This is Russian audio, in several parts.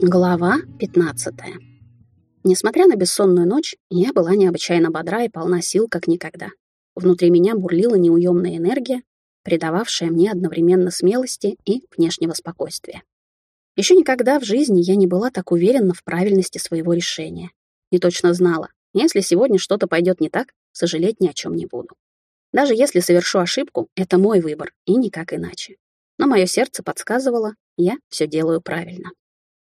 Глава 15. Несмотря на бессонную ночь, я была необычайно бодра и полна сил, как никогда. Внутри меня бурлила неуемная энергия, придававшая мне одновременно смелости и внешнего спокойствия. Еще никогда в жизни я не была так уверена в правильности своего решения. И точно знала, если сегодня что-то пойдет не так, сожалеть ни о чем не буду. Даже если совершу ошибку, это мой выбор, и никак иначе. Но мое сердце подсказывало, я все делаю правильно.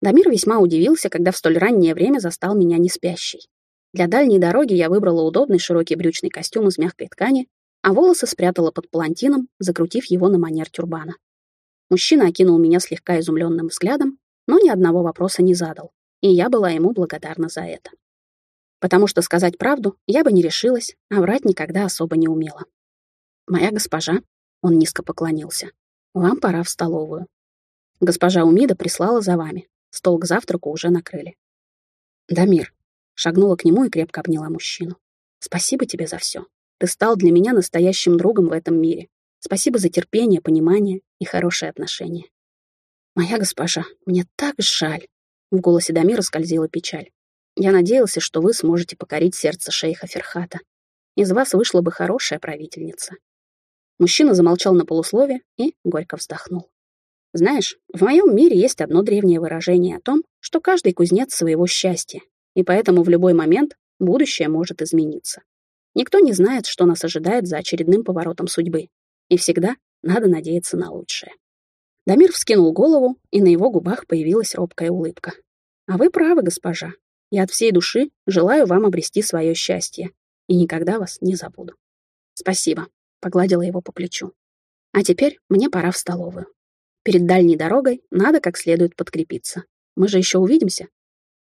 Дамир весьма удивился, когда в столь раннее время застал меня не спящей. Для дальней дороги я выбрала удобный широкий брючный костюм из мягкой ткани, а волосы спрятала под палантином, закрутив его на манер тюрбана. Мужчина окинул меня слегка изумленным взглядом, но ни одного вопроса не задал, и я была ему благодарна за это. Потому что сказать правду я бы не решилась, а врать никогда особо не умела. «Моя госпожа», — он низко поклонился, — «вам пора в столовую. Госпожа Умида прислала за вами. Стол к завтраку уже накрыли. «Дамир», — шагнула к нему и крепко обняла мужчину. «Спасибо тебе за все. Ты стал для меня настоящим другом в этом мире. Спасибо за терпение, понимание и хорошие отношения». «Моя госпожа, мне так жаль», — в голосе Дамира скользила печаль. «Я надеялся, что вы сможете покорить сердце шейха Ферхата. Из вас вышла бы хорошая правительница». Мужчина замолчал на полуслове и горько вздохнул. Знаешь, в моем мире есть одно древнее выражение о том, что каждый кузнец своего счастья, и поэтому в любой момент будущее может измениться. Никто не знает, что нас ожидает за очередным поворотом судьбы, и всегда надо надеяться на лучшее. Дамир вскинул голову, и на его губах появилась робкая улыбка. «А вы правы, госпожа. Я от всей души желаю вам обрести свое счастье, и никогда вас не забуду». «Спасибо», — погладила его по плечу. «А теперь мне пора в столовую». Перед дальней дорогой надо как следует подкрепиться. Мы же еще увидимся?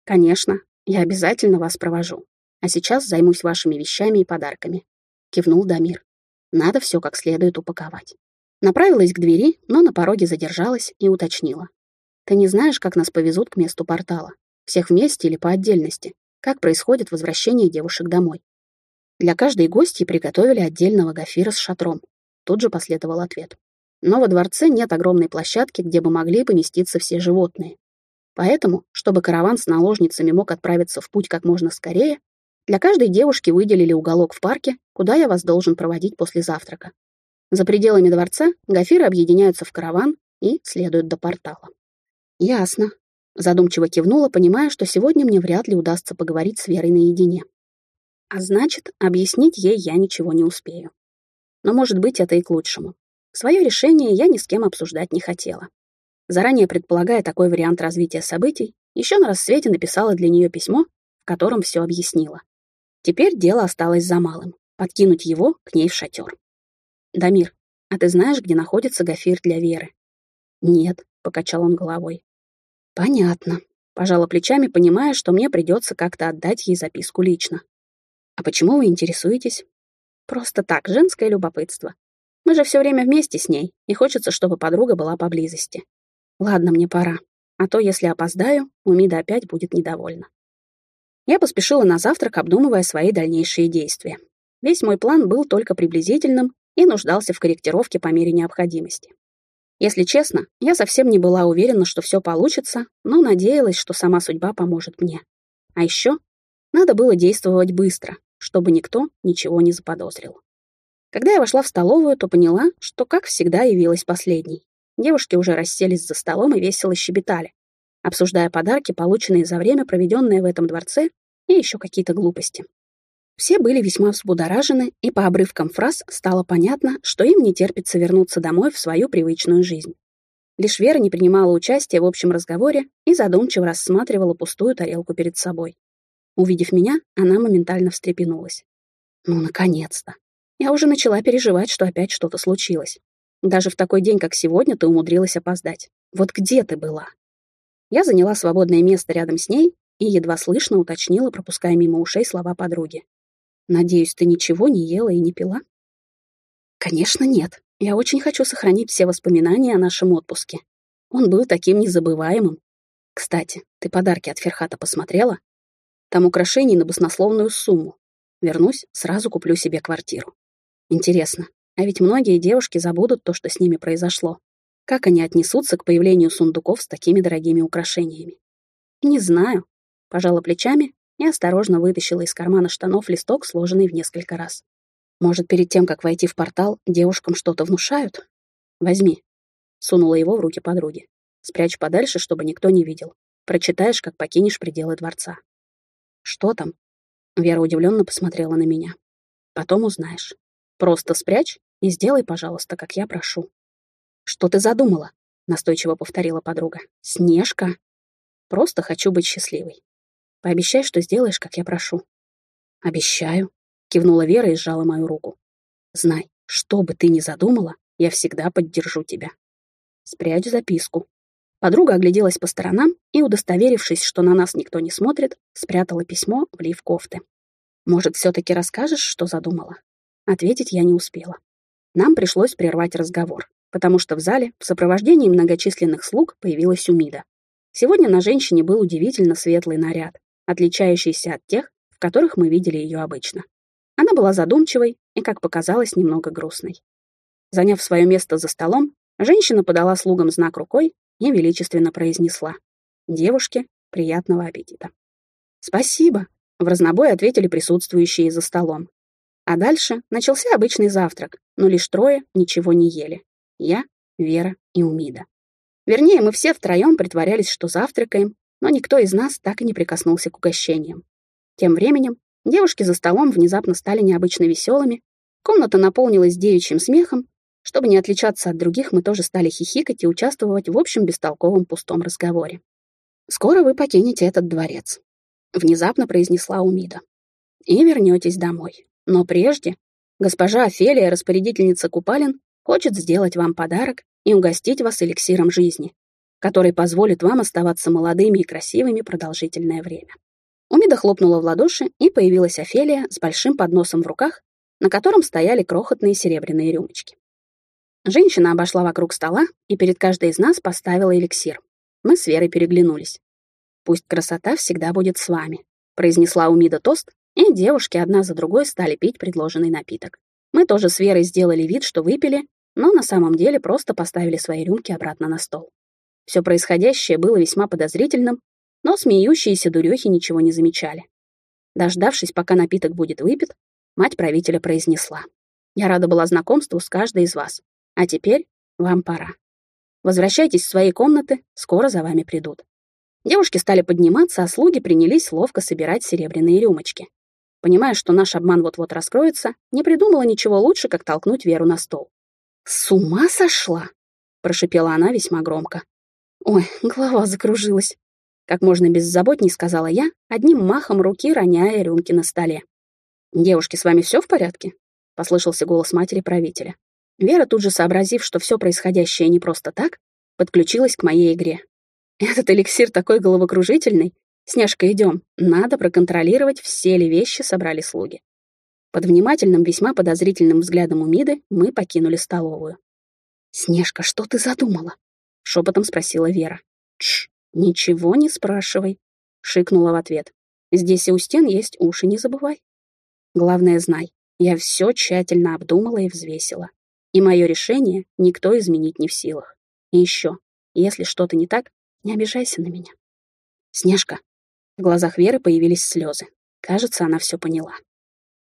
Конечно, я обязательно вас провожу. А сейчас займусь вашими вещами и подарками. Кивнул Дамир. Надо все как следует упаковать. Направилась к двери, но на пороге задержалась и уточнила. Ты не знаешь, как нас повезут к месту портала? Всех вместе или по отдельности? Как происходит возвращение девушек домой? Для каждой гости приготовили отдельного гафира с шатром. Тут же последовал ответ. Но во дворце нет огромной площадки, где бы могли поместиться все животные. Поэтому, чтобы караван с наложницами мог отправиться в путь как можно скорее, для каждой девушки выделили уголок в парке, куда я вас должен проводить после завтрака. За пределами дворца гафиры объединяются в караван и следуют до портала. Ясно. Задумчиво кивнула, понимая, что сегодня мне вряд ли удастся поговорить с Верой наедине. А значит, объяснить ей я ничего не успею. Но, может быть, это и к лучшему. Свое решение я ни с кем обсуждать не хотела. Заранее предполагая такой вариант развития событий, еще на рассвете написала для нее письмо, в котором все объяснила. Теперь дело осталось за малым — подкинуть его к ней в шатер. «Дамир, а ты знаешь, где находится гафир для Веры?» «Нет», — покачал он головой. «Понятно», — пожала плечами, понимая, что мне придется как-то отдать ей записку лично. «А почему вы интересуетесь?» «Просто так, женское любопытство. Мы же все время вместе с ней, и хочется, чтобы подруга была поблизости. Ладно, мне пора. А то, если опоздаю, Умида опять будет недовольна. Я поспешила на завтрак, обдумывая свои дальнейшие действия. Весь мой план был только приблизительным и нуждался в корректировке по мере необходимости. Если честно, я совсем не была уверена, что все получится, но надеялась, что сама судьба поможет мне. А еще надо было действовать быстро, чтобы никто ничего не заподозрил. Когда я вошла в столовую, то поняла, что, как всегда, явилась последней. Девушки уже расселись за столом и весело щебетали, обсуждая подарки, полученные за время, проведенное в этом дворце, и еще какие-то глупости. Все были весьма взбудоражены, и по обрывкам фраз стало понятно, что им не терпится вернуться домой в свою привычную жизнь. Лишь Вера не принимала участия в общем разговоре и задумчиво рассматривала пустую тарелку перед собой. Увидев меня, она моментально встрепенулась. «Ну, наконец-то! Я уже начала переживать, что опять что-то случилось. Даже в такой день, как сегодня, ты умудрилась опоздать. Вот где ты была? Я заняла свободное место рядом с ней и едва слышно уточнила, пропуская мимо ушей слова подруги. «Надеюсь, ты ничего не ела и не пила?» «Конечно, нет. Я очень хочу сохранить все воспоминания о нашем отпуске. Он был таким незабываемым. Кстати, ты подарки от Ферхата посмотрела? Там украшений на баснословную сумму. Вернусь, сразу куплю себе квартиру. Интересно, а ведь многие девушки забудут то, что с ними произошло. Как они отнесутся к появлению сундуков с такими дорогими украшениями? Не знаю. Пожала плечами и осторожно вытащила из кармана штанов листок, сложенный в несколько раз. Может, перед тем, как войти в портал, девушкам что-то внушают? Возьми. Сунула его в руки подруги. Спрячь подальше, чтобы никто не видел. Прочитаешь, как покинешь пределы дворца. Что там? Вера удивленно посмотрела на меня. Потом узнаешь. Просто спрячь и сделай, пожалуйста, как я прошу. Что ты задумала? Настойчиво повторила подруга. Снежка. Просто хочу быть счастливой. Пообещай, что сделаешь, как я прошу. Обещаю. Кивнула Вера и сжала мою руку. Знай, что бы ты ни задумала, я всегда поддержу тебя. Спрячь записку, Подруга огляделась по сторонам и, удостоверившись, что на нас никто не смотрит, спрятала письмо в лиф кофты. «Может, все-таки расскажешь, что задумала?» Ответить я не успела. Нам пришлось прервать разговор, потому что в зале в сопровождении многочисленных слуг появилась Умида. Сегодня на женщине был удивительно светлый наряд, отличающийся от тех, в которых мы видели ее обычно. Она была задумчивой и, как показалось, немного грустной. Заняв свое место за столом, женщина подала слугам знак рукой, и величественно произнесла. «Девушке приятного аппетита». «Спасибо», — в разнобой ответили присутствующие за столом. А дальше начался обычный завтрак, но лишь трое ничего не ели. Я, Вера и Умида. Вернее, мы все втроем притворялись, что завтракаем, но никто из нас так и не прикоснулся к угощениям. Тем временем девушки за столом внезапно стали необычно веселыми, комната наполнилась девичьим смехом, чтобы не отличаться от других, мы тоже стали хихикать и участвовать в общем бестолковом пустом разговоре. «Скоро вы покинете этот дворец», — внезапно произнесла Умида. «И вернетесь домой. Но прежде госпожа Офелия, распорядительница купалин, хочет сделать вам подарок и угостить вас эликсиром жизни, который позволит вам оставаться молодыми и красивыми продолжительное время». Умида хлопнула в ладоши, и появилась Офелия с большим подносом в руках, на котором стояли крохотные серебряные рюмочки. Женщина обошла вокруг стола и перед каждой из нас поставила эликсир. Мы с Верой переглянулись. «Пусть красота всегда будет с вами», — произнесла Умида тост, и девушки одна за другой стали пить предложенный напиток. Мы тоже с Верой сделали вид, что выпили, но на самом деле просто поставили свои рюмки обратно на стол. Все происходящее было весьма подозрительным, но смеющиеся дурехи ничего не замечали. Дождавшись, пока напиток будет выпит, мать правителя произнесла. «Я рада была знакомству с каждой из вас. А теперь вам пора. Возвращайтесь в свои комнаты, скоро за вами придут. Девушки стали подниматься, а слуги принялись ловко собирать серебряные рюмочки. Понимая, что наш обман вот-вот раскроется, не придумала ничего лучше, как толкнуть Веру на стол. «С ума сошла!» — прошипела она весьма громко. «Ой, голова закружилась!» Как можно беззаботней сказала я, одним махом руки роняя рюмки на столе. «Девушки, с вами все в порядке?» — послышался голос матери правителя. Вера, тут же сообразив, что все происходящее не просто так, подключилась к моей игре. «Этот эликсир такой головокружительный. Снежка, идем. Надо проконтролировать, все ли вещи собрали слуги». Под внимательным, весьма подозрительным взглядом Умиды мы покинули столовую. «Снежка, что ты задумала?» — шепотом спросила Вера. «Тш, ничего не спрашивай», — шикнула в ответ. «Здесь и у стен есть уши, не забывай». Главное, знай, я все тщательно обдумала и взвесила. И мое решение никто изменить не в силах. И еще, если что-то не так, не обижайся на меня. Снежка. В глазах Веры появились слезы. Кажется, она все поняла.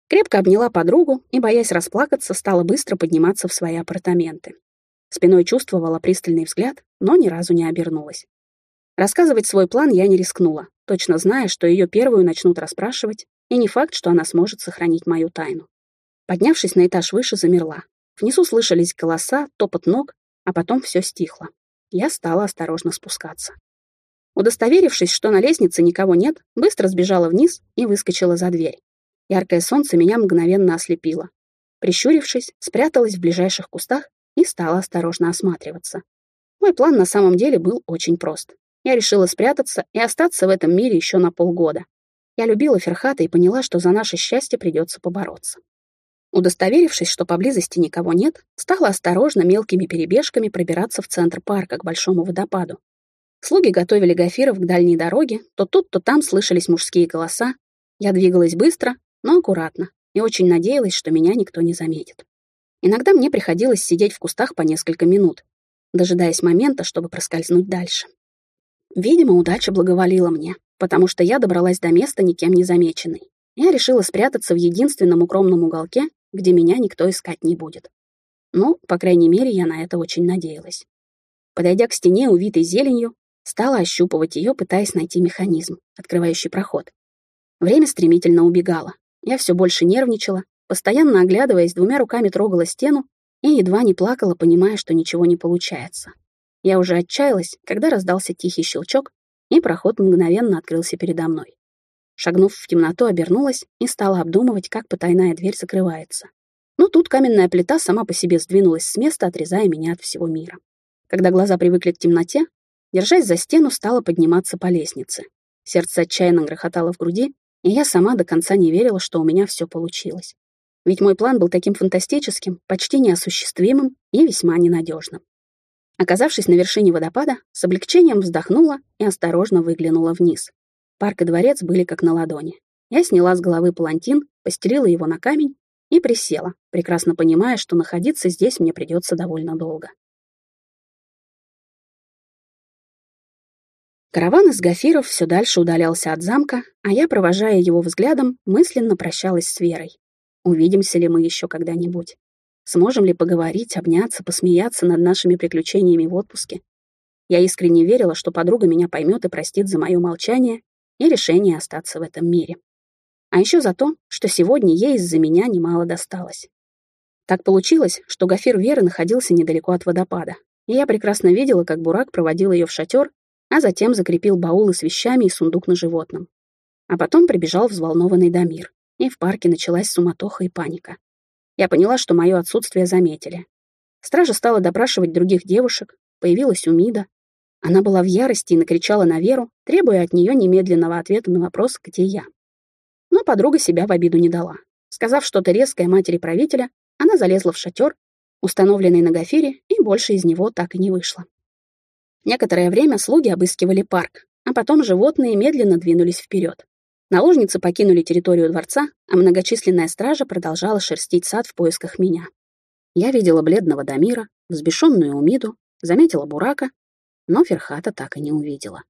Крепко обняла подругу и, боясь расплакаться, стала быстро подниматься в свои апартаменты. Спиной чувствовала пристальный взгляд, но ни разу не обернулась. Рассказывать свой план я не рискнула, точно зная, что ее первую начнут расспрашивать, и не факт, что она сможет сохранить мою тайну. Поднявшись на этаж выше, замерла, Внизу слышались голоса, топот ног, а потом все стихло. Я стала осторожно спускаться. Удостоверившись, что на лестнице никого нет, быстро сбежала вниз и выскочила за дверь. Яркое солнце меня мгновенно ослепило. Прищурившись, спряталась в ближайших кустах и стала осторожно осматриваться. Мой план на самом деле был очень прост. Я решила спрятаться и остаться в этом мире еще на полгода. Я любила Ферхата и поняла, что за наше счастье придется побороться. Удостоверившись, что поблизости никого нет, стала осторожно мелкими перебежками пробираться в центр парка к большому водопаду. Слуги готовили гофиров к дальней дороге, то тут, то там слышались мужские голоса. Я двигалась быстро, но аккуратно, и очень надеялась, что меня никто не заметит. Иногда мне приходилось сидеть в кустах по несколько минут, дожидаясь момента, чтобы проскользнуть дальше. Видимо, удача благоволила мне, потому что я добралась до места никем не замеченной. Я решила спрятаться в единственном укромном уголке, где меня никто искать не будет. Ну, по крайней мере, я на это очень надеялась. Подойдя к стене, увитой зеленью, стала ощупывать ее, пытаясь найти механизм, открывающий проход. Время стремительно убегало. Я все больше нервничала, постоянно оглядываясь, двумя руками трогала стену и едва не плакала, понимая, что ничего не получается. Я уже отчаялась, когда раздался тихий щелчок, и проход мгновенно открылся передо мной. Шагнув в темноту, обернулась и стала обдумывать, как потайная дверь закрывается. Но тут каменная плита сама по себе сдвинулась с места, отрезая меня от всего мира. Когда глаза привыкли к темноте, держась за стену, стала подниматься по лестнице. Сердце отчаянно грохотало в груди, и я сама до конца не верила, что у меня все получилось. Ведь мой план был таким фантастическим, почти неосуществимым и весьма ненадежным. Оказавшись на вершине водопада, с облегчением вздохнула и осторожно выглянула вниз. Парк и дворец были как на ладони. Я сняла с головы палантин, постелила его на камень и присела, прекрасно понимая, что находиться здесь мне придется довольно долго. Караван из гафиров все дальше удалялся от замка, а я, провожая его взглядом, мысленно прощалась с Верой. Увидимся ли мы еще когда-нибудь? Сможем ли поговорить, обняться, посмеяться над нашими приключениями в отпуске? Я искренне верила, что подруга меня поймет и простит за мое молчание и решение остаться в этом мире. А еще за то, что сегодня ей из-за меня немало досталось. Так получилось, что Гафир Веры находился недалеко от водопада, и я прекрасно видела, как Бурак проводил ее в шатер, а затем закрепил баулы с вещами и сундук на животном. А потом прибежал взволнованный Дамир, и в парке началась суматоха и паника. Я поняла, что мое отсутствие заметили. Стража стала допрашивать других девушек, появилась Умида. Она была в ярости и накричала на Веру, требуя от нее немедленного ответа на вопрос, где я. Но подруга себя в обиду не дала. Сказав что-то резкое матери правителя, она залезла в шатер, установленный на Гафире, и больше из него так и не вышла. Некоторое время слуги обыскивали парк, а потом животные медленно двинулись вперед. Наложницы покинули территорию дворца, а многочисленная стража продолжала шерстить сад в поисках меня. Я видела бледного Дамира, взбешенную Умиду, заметила Бурака, но Ферхата так и не увидела.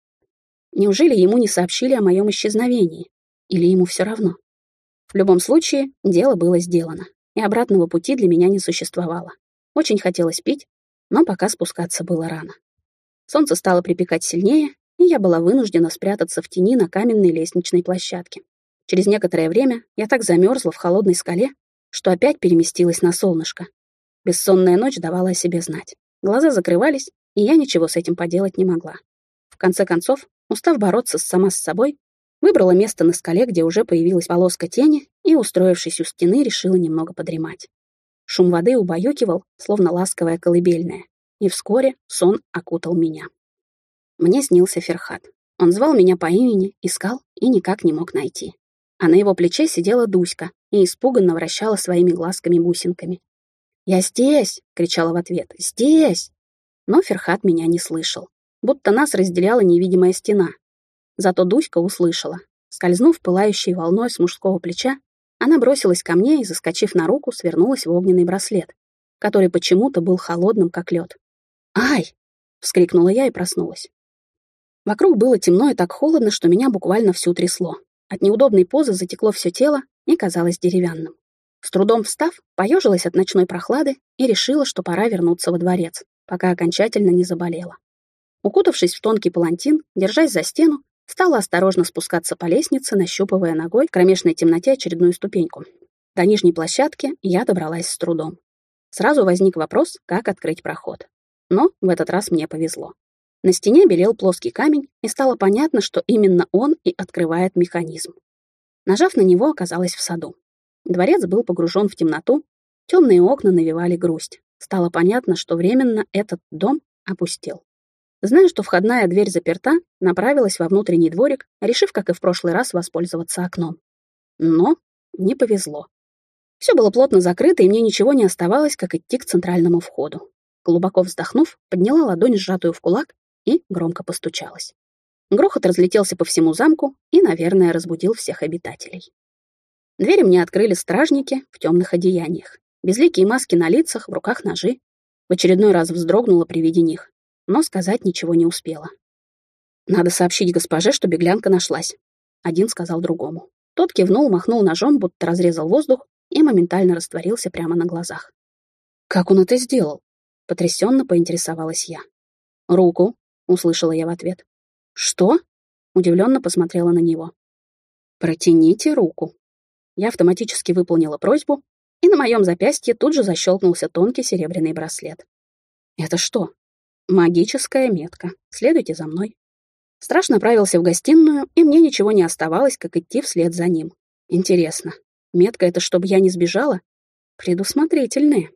Неужели ему не сообщили о моем исчезновении? Или ему все равно? В любом случае, дело было сделано, и обратного пути для меня не существовало. Очень хотелось пить, но пока спускаться было рано. Солнце стало припекать сильнее, и я была вынуждена спрятаться в тени на каменной лестничной площадке. Через некоторое время я так замерзла в холодной скале, что опять переместилась на солнышко. Бессонная ночь давала о себе знать. Глаза закрывались, и я ничего с этим поделать не могла. В конце концов, устав бороться сама с собой, выбрала место на скале, где уже появилась полоска тени, и, устроившись у стены, решила немного подремать. Шум воды убаюкивал, словно ласковая колыбельная, и вскоре сон окутал меня. Мне снился Ферхат. Он звал меня по имени, искал и никак не мог найти. А на его плече сидела Дуська и испуганно вращала своими глазками-бусинками. «Я здесь!» — кричала в ответ. «Здесь!» Но Ферхат меня не слышал, будто нас разделяла невидимая стена. Зато Дуська услышала. Скользнув пылающей волной с мужского плеча, она бросилась ко мне и, заскочив на руку, свернулась в огненный браслет, который почему-то был холодным, как лед. «Ай!» — вскрикнула я и проснулась. Вокруг было темно и так холодно, что меня буквально всю трясло. От неудобной позы затекло все тело и казалось деревянным. С трудом встав, поежилась от ночной прохлады и решила, что пора вернуться во дворец, пока окончательно не заболела. Укутавшись в тонкий палантин, держась за стену, стала осторожно спускаться по лестнице, нащупывая ногой в кромешной темноте очередную ступеньку. До нижней площадки я добралась с трудом. Сразу возник вопрос, как открыть проход. Но в этот раз мне повезло. На стене белел плоский камень, и стало понятно, что именно он и открывает механизм. Нажав на него, оказалась в саду. Дворец был погружен в темноту, темные окна навевали грусть. Стало понятно, что временно этот дом опустел. Зная, что входная дверь заперта, направилась во внутренний дворик, решив, как и в прошлый раз, воспользоваться окном. Но не повезло. Все было плотно закрыто, и мне ничего не оставалось, как идти к центральному входу. Глубоко вздохнув, подняла ладонь, сжатую в кулак, и громко постучалась. Грохот разлетелся по всему замку и, наверное, разбудил всех обитателей. Двери мне открыли стражники в темных одеяниях. Безликие маски на лицах, в руках ножи. В очередной раз вздрогнула при виде них, но сказать ничего не успела. Надо сообщить госпоже, что беглянка нашлась. Один сказал другому. Тот кивнул, махнул ножом, будто разрезал воздух и моментально растворился прямо на глазах. «Как он это сделал?» — потрясенно поинтересовалась я. «Руку», — услышала я в ответ. «Что?» — удивленно посмотрела на него. «Протяните руку». Я автоматически выполнила просьбу, и на моем запястье тут же защелкнулся тонкий серебряный браслет. «Это что?» «Магическая метка. Следуйте за мной». Страж направился в гостиную, и мне ничего не оставалось, как идти вслед за ним. Интересно, метка — это чтобы я не сбежала? Предусмотрительные.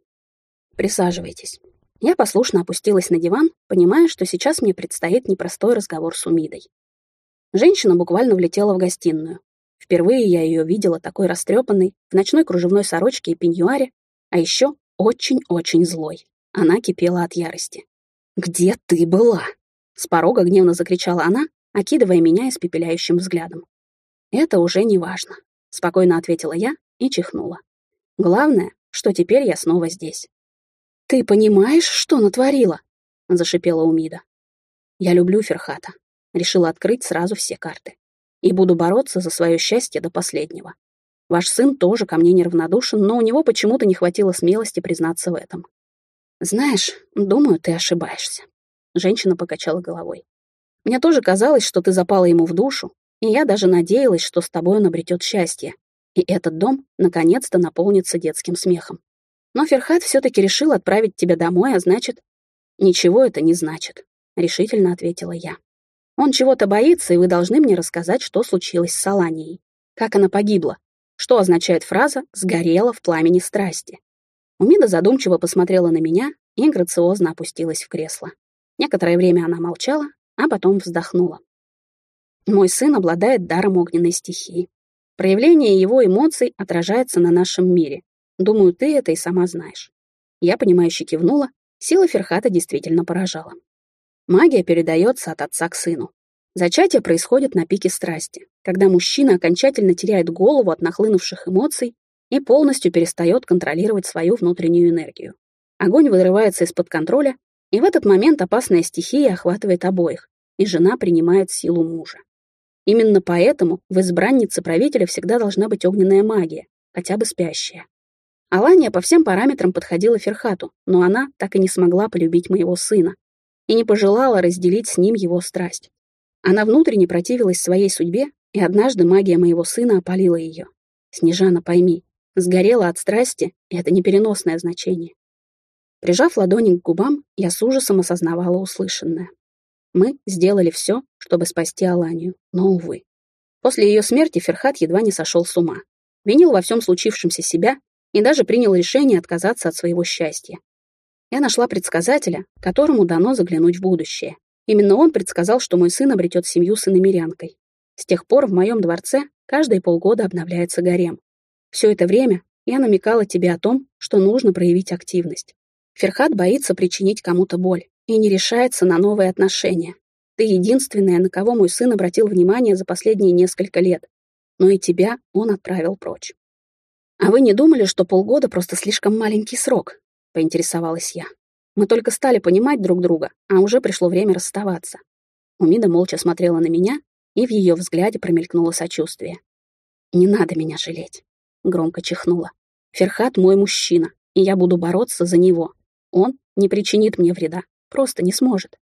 Присаживайтесь. Я послушно опустилась на диван, понимая, что сейчас мне предстоит непростой разговор с Умидой. Женщина буквально влетела в гостиную. Впервые я ее видела такой растрепанной, в ночной кружевной сорочке и пеньюаре, а еще очень-очень злой. Она кипела от ярости. «Где ты была?» С порога гневно закричала она, окидывая меня испепеляющим взглядом. «Это уже не важно», — спокойно ответила я и чихнула. «Главное, что теперь я снова здесь». «Ты понимаешь, что натворила?» — зашипела Умида. «Я люблю Ферхата», — решила открыть сразу все карты. «И буду бороться за свое счастье до последнего. Ваш сын тоже ко мне неравнодушен, но у него почему-то не хватило смелости признаться в этом. Знаешь, думаю, ты ошибаешься. Женщина покачала головой. Мне тоже казалось, что ты запала ему в душу, и я даже надеялась, что с тобой он обретет счастье, и этот дом наконец-то наполнится детским смехом. Но Ферхат все-таки решил отправить тебя домой, а значит... Ничего это не значит, решительно ответила я. Он чего-то боится, и вы должны мне рассказать, что случилось с Саланией. Как она погибла? Что означает фраза «сгорела в пламени страсти»? Умида задумчиво посмотрела на меня и грациозно опустилась в кресло. Некоторое время она молчала, а потом вздохнула. Мой сын обладает даром огненной стихии. Проявление его эмоций отражается на нашем мире. Думаю, ты это и сама знаешь. Я, понимающе кивнула, сила Ферхата действительно поражала. Магия передается от отца к сыну. Зачатие происходит на пике страсти, когда мужчина окончательно теряет голову от нахлынувших эмоций и полностью перестает контролировать свою внутреннюю энергию. Огонь вырывается из-под контроля и в этот момент опасная стихия охватывает обоих, и жена принимает силу мужа. Именно поэтому в избраннице правителя всегда должна быть огненная магия, хотя бы спящая. Алания по всем параметрам подходила Ферхату, но она так и не смогла полюбить моего сына и не пожелала разделить с ним его страсть. Она внутренне противилась своей судьбе, и однажды магия моего сына опалила ее. Снежана, пойми, сгорела от страсти, и это непереносное значение. Прижав ладони к губам, я с ужасом осознавала услышанное. Мы сделали все, чтобы спасти Аланию, но, увы. После ее смерти Ферхат едва не сошел с ума. Винил во всем случившемся себя и даже принял решение отказаться от своего счастья. Я нашла предсказателя, которому дано заглянуть в будущее. Именно он предсказал, что мой сын обретет семью с иномерянкой. С тех пор в моем дворце каждые полгода обновляется гарем. Все это время я намекала тебе о том, что нужно проявить активность. Ферхат боится причинить кому-то боль и не решается на новые отношения. Ты единственная, на кого мой сын обратил внимание за последние несколько лет. Но и тебя он отправил прочь. А вы не думали, что полгода просто слишком маленький срок? Поинтересовалась я. Мы только стали понимать друг друга, а уже пришло время расставаться. Умида молча смотрела на меня, и в ее взгляде промелькнуло сочувствие. «Не надо меня жалеть», — громко чихнула. «Ферхат мой мужчина, и я буду бороться за него, он не причинит мне вреда, просто не сможет.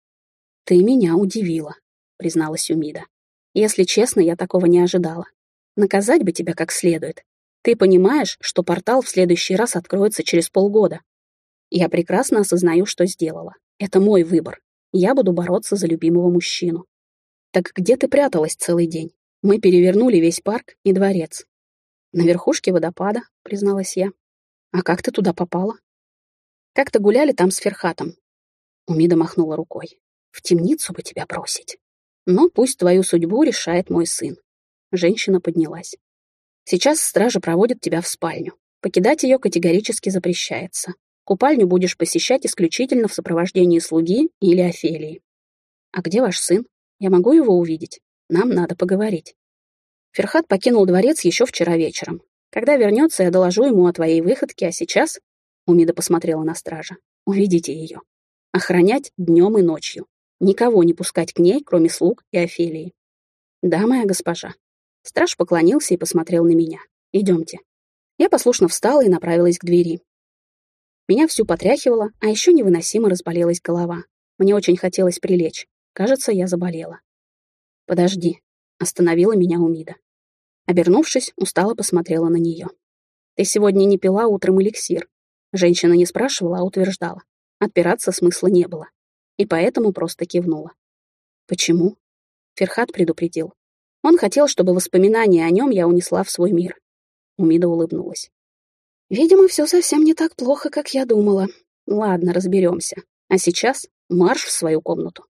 Ты меня удивила, призналась Умида. Если честно, я такого не ожидала. Наказать бы тебя как следует. Ты понимаешь, что портал в следующий раз откроется через полгода. Я прекрасно осознаю, что сделала. Это мой выбор. Я буду бороться за любимого мужчину. Так где ты пряталась целый день? Мы перевернули весь парк и дворец. На верхушке водопада, призналась я. А как ты туда попала? Как-то гуляли там с Ферхатом. Умида махнула рукой. В темницу бы тебя бросить. Но пусть твою судьбу решает мой сын. Женщина поднялась. Сейчас стража проводит тебя в спальню. Покидать ее категорически запрещается. Купальню будешь посещать исключительно в сопровождении слуги или Офелии. А где ваш сын? Я могу его увидеть? Нам надо поговорить. Ферхат покинул дворец еще вчера вечером. Когда вернется, я доложу ему о твоей выходке, а сейчас Умида посмотрела на стража. «Уведите ее. Охранять днем и ночью. никого не пускать к ней, кроме слуг и Офелии. Да, моя госпожа. Страж поклонился и посмотрел на меня. Идемте. Я послушно встала и направилась к двери. Меня всю потряхивало, а еще невыносимо разболелась голова. Мне очень хотелось прилечь. Кажется, я заболела. «Подожди», — остановила меня Умида. Обернувшись, устало посмотрела на нее. «Ты сегодня не пила утром эликсир». Женщина не спрашивала, а утверждала. Отпираться смысла не было. И поэтому просто кивнула. «Почему?» Ферхат предупредил. Он хотел, чтобы воспоминания о нем я унесла в свой мир. Умида улыбнулась. «Видимо, все совсем не так плохо, как я думала. Ладно, разберемся. А сейчас марш в свою комнату».